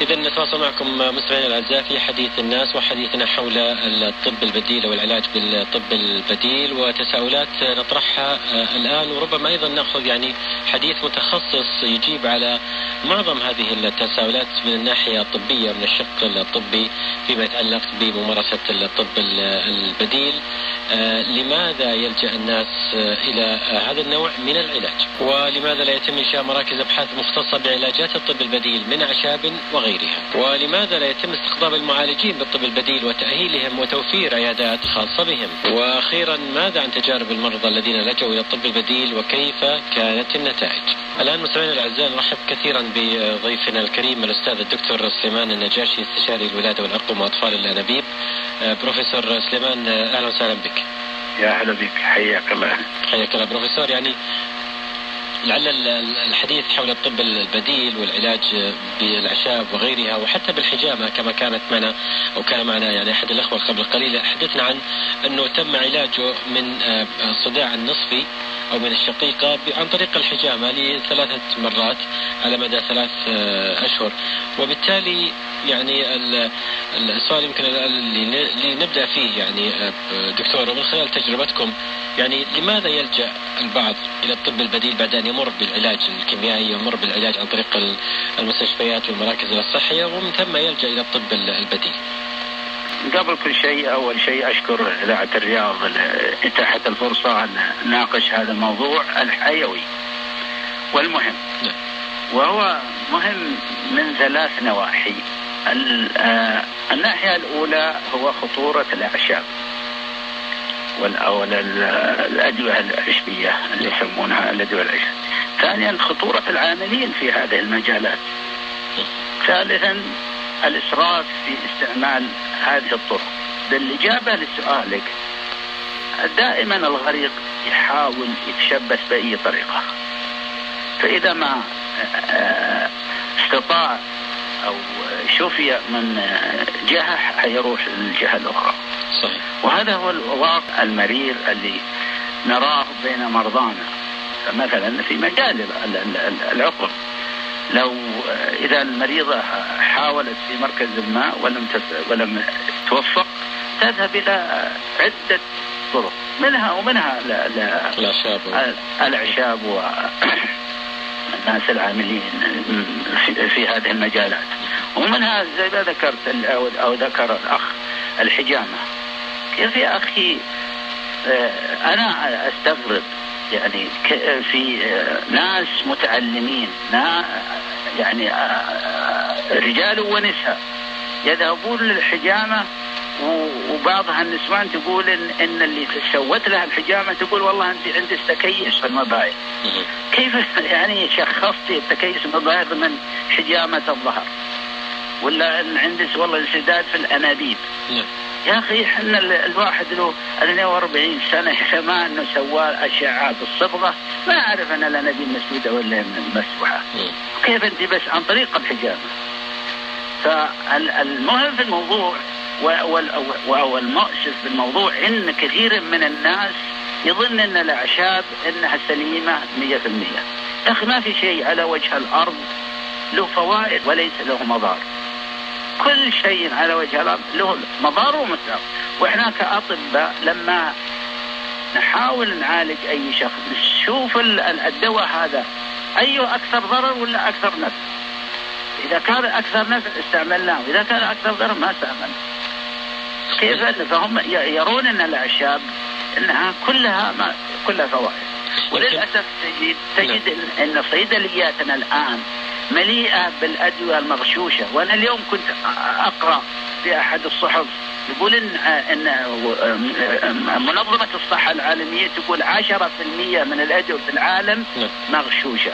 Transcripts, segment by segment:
إذا نتواصل معكم مستمعينا الأعزاء في حديث الناس وحديثنا حول الطب البديل أو العلاج بالطب البديل وتساؤلات نطرحها الآن وربما أيضا نأخذ يعني حديث متخصص يجيب على معظم هذه التساؤلات من الناحية الطبية من الشق الطبي فيما يتعلق بممارسة الطب البديل. لماذا يلجأ الناس إلى هذا النوع من العلاج؟ ولماذا لا يتم إنشاء مراكز أبحاث مختصة بعلاجات الطب البديل من أعشاب وغيرها؟ ولماذا لا يتم استقطاب المعالجين بالطب البديل وتأهيلهم وتوفير عيادات خاصة بهم؟ وأخيرا ماذا عن تجارب المرضى الذين لجوا إلى الطب البديل وكيف كانت النتائج؟ الآن مستمعينا الأعزاء نرحب كثيرا بضيفنا الكريم الأستاذ الدكتور سليمان النجاشي استشاري الولادة والعقم وأطفال الأنابيب. بروفيسور سليمان أهلا وسهلا بك. يا هلا بك حياك الله. حياك الله. بروفيسور يعني لعل الحديث حول الطب البديل والعلاج بالأعشاب وغيرها وحتى بالحجامة كما كانت معنا أو كان معنا يعني أحد الأخوة قبل قليل حدثنا عن أنه تم علاجه من الصداع النصفي. أو من الشقيقة عن طريق الحجامة لثلاثة مرات على مدى ثلاث أشهر وبالتالي يعني السؤال يمكن اللي نبدأ فيه يعني دكتور ومن خلال تجربتكم يعني لماذا يلجأ البعض إلى الطب البديل بعد أن يمر بالعلاج الكيميائي ويمر بالعلاج عن طريق المستشفيات والمراكز الصحية ومن ثم يلجأ إلى الطب البديل؟ قبل كل شيء أول شيء أشكر إذاعة الرياض اتاحت الفرصة أن نناقش هذا الموضوع الحيوي والمهم. نعم. وهو مهم من ثلاث نواحي. الناحية الأولى هو خطورة الأعشاب والأول الأدوية العشبية اللي يسمونها الأدوية العشبية. ثانيا خطورة العاملين في هذه المجالات. ثالثا الإسراف في استعمال هذه الطرق. بالإجابة لسؤالك دائما الغريق يحاول يتشبث بأي طريقة. فإذا ما استطاع أو شفي من جهة حيروح للجهة الأخرى. صحيح. وهذا هو الواقع المرير اللي نراه بين مرضانا. مثلا في مجال العقم لو إذا المريضه حاولت في مركز ما ولم ولم توفق تذهب إلى عدة طرق منها ومنها لا لا الأعشاب. الأعشاب الناس العاملين في, في هذه المجالات. ومنها زي ما ذكرت أو, ذكر الأخ الحجامة. كيف يا أخي آه، أنا أستغرب يعني في آه، ناس متعلمين يعني آه، رجال ونساء يذهبون للحجامة وبعضها النسوان تقول ان إن اللي سوت لها الحجامة تقول والله أنت عندك تكيس في المبايض. كيف يعني شخصتي التكيس المبايض من حجامة الظهر؟ ولا إن عندك والله انسداد في الأنابيب. يا أخي إحنا الواحد له 42 سنة كمان انه سوى أشعة بالصبغه ما أعرف أنا الانابيب مسدوده ولا مسوحه. كيف أنت بس عن طريق الحجامة. فالمهم في الموضوع والمؤسف بالموضوع إن كثير من الناس يظن إن الأعشاب إنها سليمة 100%. يا أخي ما في شيء على وجه الأرض له فوائد وليس له مضار. كل شيء على وجه الأرض له مضار ومسار وإحنا كاطباء لما نحاول نعالج أي شخص نشوف الدواء هذا إيه أكثر ضرر ولا أكثر نفع؟ إذا كان أكثر نفع استعملناه إذا كان أكثر ضرر ما استعملناه. كيف؟ فهم يرون إن الأعشاب إنها كلها ما كلها فوائد. وللأسف تجد تجد نعم. ان صيدلياتنا الآن مليئة بالأدوية المغشوشة. وأنا اليوم كنت أقرأ في أحد الصحف يقول إن, إن منظمة الصحة العالمية تقول 10% من الأدوية في العالم نعم. مغشوشة.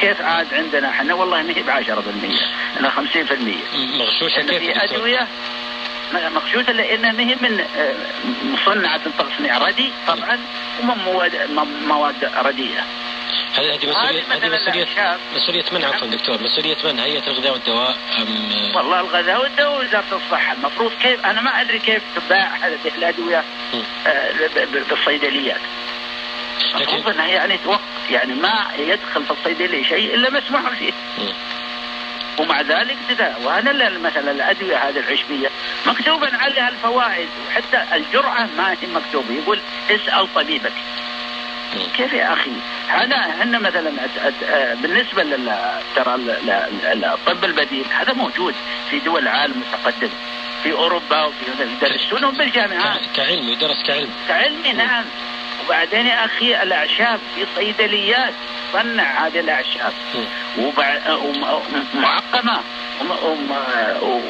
كيف عاد عندنا إحنا؟ والله ما هي ب 10% أنا 50% مغشوشة كيف في أدوية مغشوشة لأن ما هي من مصنعة تصنيع ردي طبعا ومن مواد مواد رديئة. هذه هذه مسؤولية هذه مسؤولية مسؤولية من عفوا دكتور مسؤولية من هيئة الغذاء والدواء أم والله الغذاء والدواء وزارة الصحة. المفروض كيف أنا ما أدري كيف تباع هذه الأدوية آه، بالصيدليات. المفروض أنها يعني توقف يعني ما يدخل في الصيدلية شيء إلا مسموح فيه ومع ذلك تداوى وهذا مثلا الأدوية هذه العشبية مكتوبا عليها الفوائد وحتى الجرعة ما هي مكتوبة. يقول اسأل طبيبك. كيف يا أخي؟ هذا إحنا مثلا بالنسبة لل ترى الطب البديل هذا موجود في دول العالم المتقدم في أوروبا وفي يدرسونه بالجامعات كعلم يدرس كعلم. كعلمي نعم. وبعدين يا أخي الأعشاب في صيدليات تصنع هذه الأعشاب. ومعقمة.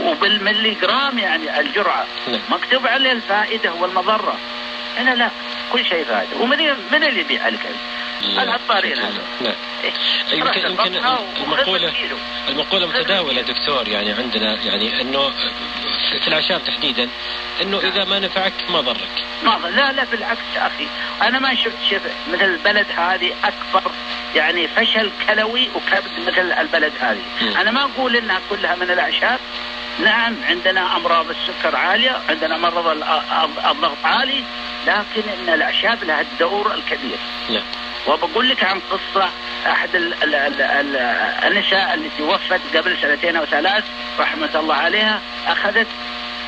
وبالملي جرام يعني الجرعة. نعم. مكتوب عليه الفائدة والمضرة. هنا لا. كل شيء فائده ومن من اللي يبيع الكلب؟ العطارين هذا نعم. يمكن يمكن المقوله المقولة متداولة دكتور يعني عندنا يعني إنه في الأعشاب تحديدا إنه إذا ما نفعك ما ضرك. ما لا لا بالعكس يا أخي. أنا ما شفت شيء مثل البلد هذه أكبر يعني فشل كلوي وكبد مثل البلد هذه. م. أنا ما أقول إنها كلها من الأعشاب. نعم عندنا أمراض السكر عالية عندنا مرض الضغط عالي. لكن إن الأعشاب لها الدور الكبير نعم وبقول لك عن ال ال ال ال النساء اللي توفت قبل سنتين أو ثلاث رحمة الله عليها أخذت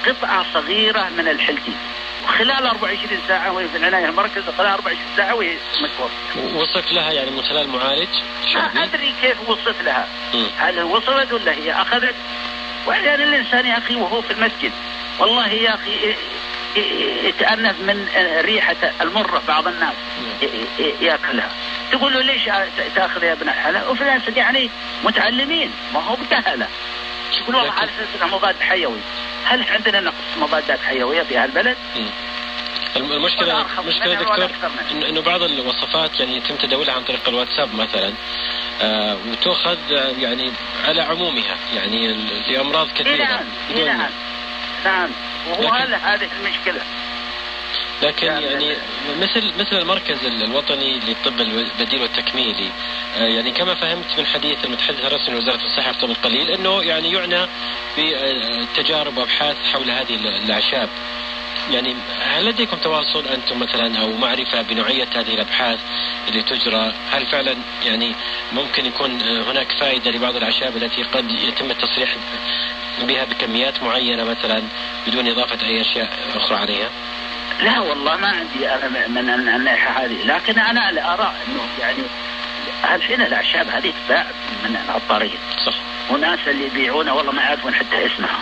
قطعة صغيرة من الحلتين وخلال 24 ساعة وهي في العناية المركزة خلال 24 ساعة وهي متوفية. وصف لها يعني من خلال معالج؟ ما أدري كيف وصف لها. م. هل وصلت ولا هي أخذت؟ وأحيانا الإنسان يا أخي وهو في المسجد والله يا أخي يتأنف من ريحة المرة بعض الناس. يأكلها. تقول له ليش تأخذ يا ابن الحلال؟ وفي ناس يعني متعلمين. ما هو بكهله يقول والله على أساس انها مضاد حيوي. هل عندنا نقص مضادات حيوية في هالبلد؟ المشكلة المشكلة دكتور إنه بعض الوصفات يعني يتم تداولها عن طريق الواتساب مثلا آه وتؤخذ يعني على عمومها. يعني لامراض كثيرة. نعم نعم نعم. وهو هذه المشكلة لكن يعني مثل مثل المركز الوطني للطب البديل والتكميلي آه، يعني كما فهمت من حديث المتحدث الرسمي لوزارة الصحة قبل قليل إنه يعني يعنى بتجارب وأبحاث حول هذه الأعشاب. يعني هل لديكم تواصل أنتم مثلا أو معرفة بنوعية هذه الأبحاث اللي تجرى؟ هل فعلا يعني ممكن يكون هناك فائدة لبعض الأعشاب التي قد يتم التصريح بها بكميات معينة مثلا بدون إضافة أي أشياء أخرى عليها؟ لا والله ما عندي أنا من الناحيه هذه. لكن أنا ارى إنه يعني الحين الأعشاب هذه تباع من العطارين صح. وناس اللي يبيعونها والله ما يعرفون حتى اسمها.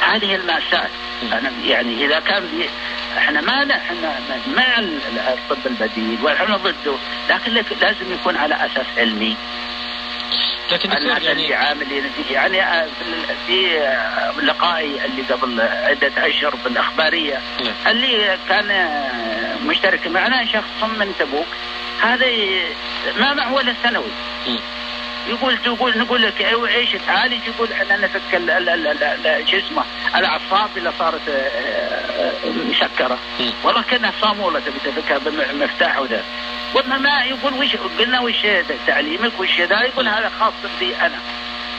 هذه المأساة. أنا يعني إذا كان بي إحنا ما إحنا مع الطب البديل وإحنا ضده. لكن لازم يكون على أساس علمي. لكن دكتور يعني عاملين فيه يعني آه، في آه، لقائي اللي قبل عدة أشهر في الأخبارية نعم. اللي كان آه، مشترك معنا شخص من تبوك. هذا ما معه ولا ثانوي يقول تقول نقول لك إيش تعالج يقول إحنا نفك شو اسمه الأعصاب اللي صارت مسكرة. والله كأنها صامولة تبي تفكها بمفتاح وذا. قلنا ما يقول وش قلنا وش تعليمك وش ذا يقول هذا خاص بي أنا.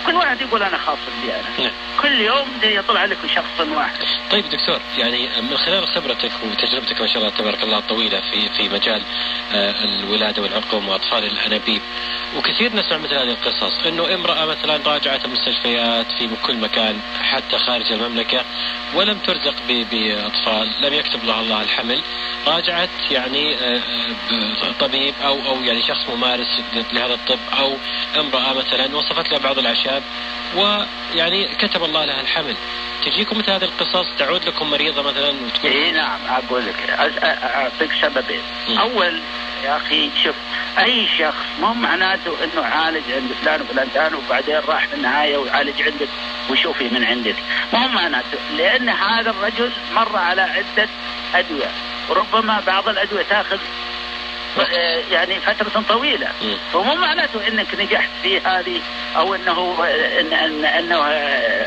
كل واحد يقول أنا خاص بي أنا. نعم. كل يوم يطلع لك شخص واحد. طيب دكتور يعني من خلال خبرتك وتجربتك ما شاء الله تبارك الله الطويله في في مجال آه، الولادة والعقم وأطفال الأنابيب وكثير نسمع مثل هذه القصص إنه امرأة مثلا راجعت المستشفيات في كل مكان حتى خارج المملكة ولم ترزق بأطفال لم يكتب لها الله الحمل راجعت يعني آه، آه، طبيب أو أو يعني شخص ممارس لهذا الطب أو امرأة مثلا وصفت لها بعض الأعشاب ويعني كتب الله لها الحمل. تجيكم مثل هذه القصص تعود لكم مريضة مثلا وتقول اي نعم أقول لك. أعطيك سببين. أول يا أخي شوف أي شخص مو معناته إنه عالج عند فلان وفلان ثاني وبعدين راح في النهاية ويعالج عندك ويشوفي من عندك. مو معناته لأن هذا الرجل مر على عدة أدوية. وربما بعض الأدوية تأخذ يعني فترة طويلة. فمو معناته إنك نجحت في هذه أو إنه إن إن إنه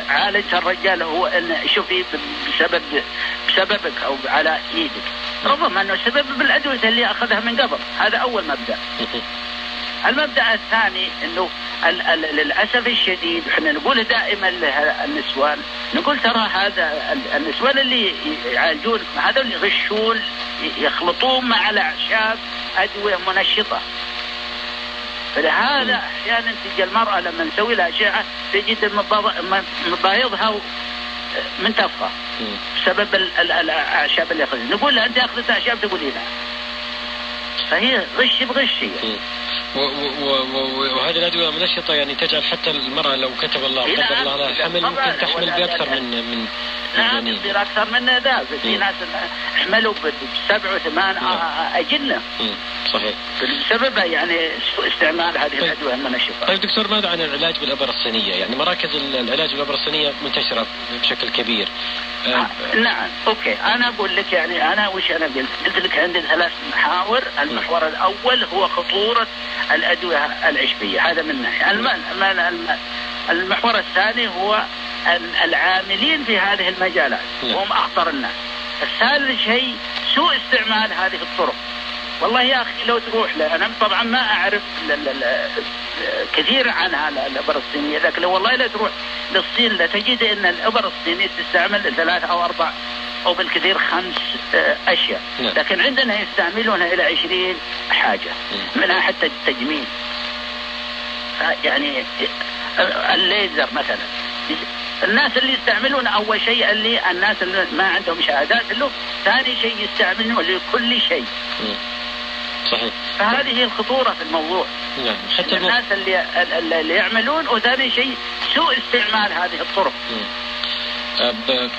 عالج الرجال هو إن شوفي بسبب بسببك أو على إيدك. ربما إنه سبب بالأدوية اللي أخذها من قبل. هذا أول مبدأ. المبدأ الثاني إنه للأسف الشديد إحنا نقول دائما النسوان نقول ترى هذا النسوان اللي يعالجون هذول يغشون يخلطون مع الأعشاب ادويه منشطة فلهذا أحيانا تجي المرأة لما نسوي لها أشعة تجد مبا- مبايضها منتفخه. بسبب ال- ال- الأعشاب اللي اخذت نقول لها أنت اخذت أعشاب تقولي لا فهي غش بغش هي مم. و- و- و- و- وهذه الأدوية منشطة يعني تجعل حتى المرأة لو كتب الله قدر. الله لها حمل. ممكن تحمل بأكثر من من من نعم. يصير أكثر من ذا في. ناس حملوا بسبع وثمان نعم. آه، اجنه مم. صحيح بسبب يعني استعمال هذه الأدوية المنشطه طيب دكتور ماذا عن العلاج بالأبر الصينية؟ يعني مراكز ال- العلاج بالأبر الصينية منتشرة بشكل كبير. آه، آه، نعم okay أنا أقول لك يعني أنا وش أنا قلت؟ قلت لك عندي ثلاث محاور، المحور الأول هو خطورة الأدوية العشبية، هذا من ناحية، الم- الم- الم- المحور الثاني هو العاملين في هذه المجالات نعم. وهم أخطر الناس. الثالث شيء سوء استعمال هذه الطرق. والله يا أخي لو تروح أنا طبعا ما ل- كثير عنها الابر الصينيه لكن لو والله لا تروح للصين لتجد إن الابر الصينيه تستعمل ثلاث أو أربع أو بالكثير خمس آه، أشياء نعم. لكن عندنا يستعملونها إلى عشرين حاجة مم. منها حتى التجميل يعني آه، الليزر مثلا الناس اللي يستعملون أول شيء اللي الناس اللي ما عندهم شهادات له ثاني شيء يستعملون لكل شيء. صحيح. فهذه هي الخطورة في الموضوع نعم حتى. الناس اللي اللي يعملون وثاني شيء سوء استعمال هذه الطرق مم.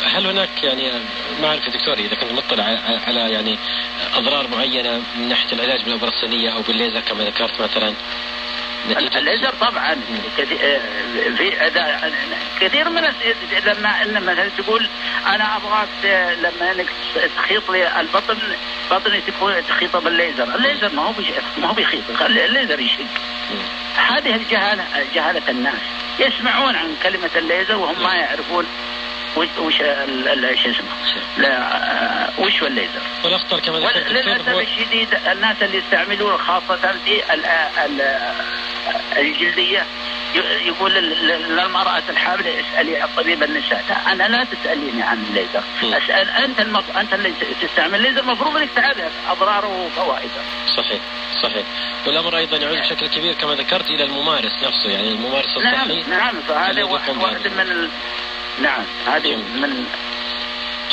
هل هناك يعني ما أعرف دكتور إذا كنت مطلع على يعني أضرار معينة من ناحية العلاج بالابر الصينية أو بالليزر كما ذكرت مثلا الليزر طبعا كثير في كثير من لما إن مثلا تقول أنا أبغاك ت- لما إنك تخيط لي البطن بطني تكون تخيطه بالليزر، الليزر ما هو ما هو بيخيط الليزر يشق. هذه الجهالة جهالة الناس. يسمعون عن كلمة الليزر وهم ما يعرفون وش وش شو اسمه؟ لا آه، وش هو الليزر؟ والأخطر كما ذكرت هو الشديد الناس اللي يستعملون خاصة في الجلديه يقول لل- لل- للمراه الحامل اسألي الطبيب النساء لا أنا لا تسأليني عن الليزر م. أسأل أنت المف... أنت اللي تستعمل الليزر المفروض إنك تعرف أضراره وفوائده صحيح صحيح والأمر أيضا يعود بشكل كبير كما ذكرت إلى الممارس نفسه يعني الممارس نعم الصحي نعم فهذا الذي واحد. من ال... نعم هذه. من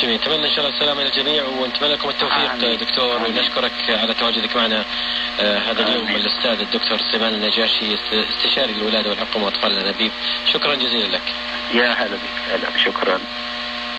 جميل نتمنى إن شاء الله السلامة للجميع ونتمنى لكم التوفيق آمين. دكتور آمين. ونشكرك على تواجدك معنا آه، هذا اليوم آمين. الأستاذ الدكتور سليمان النجاشي است- استشاري الولادة والحقم واطفال الانابيب شكرا جزيلا لك يا هلا بك هلا شكرا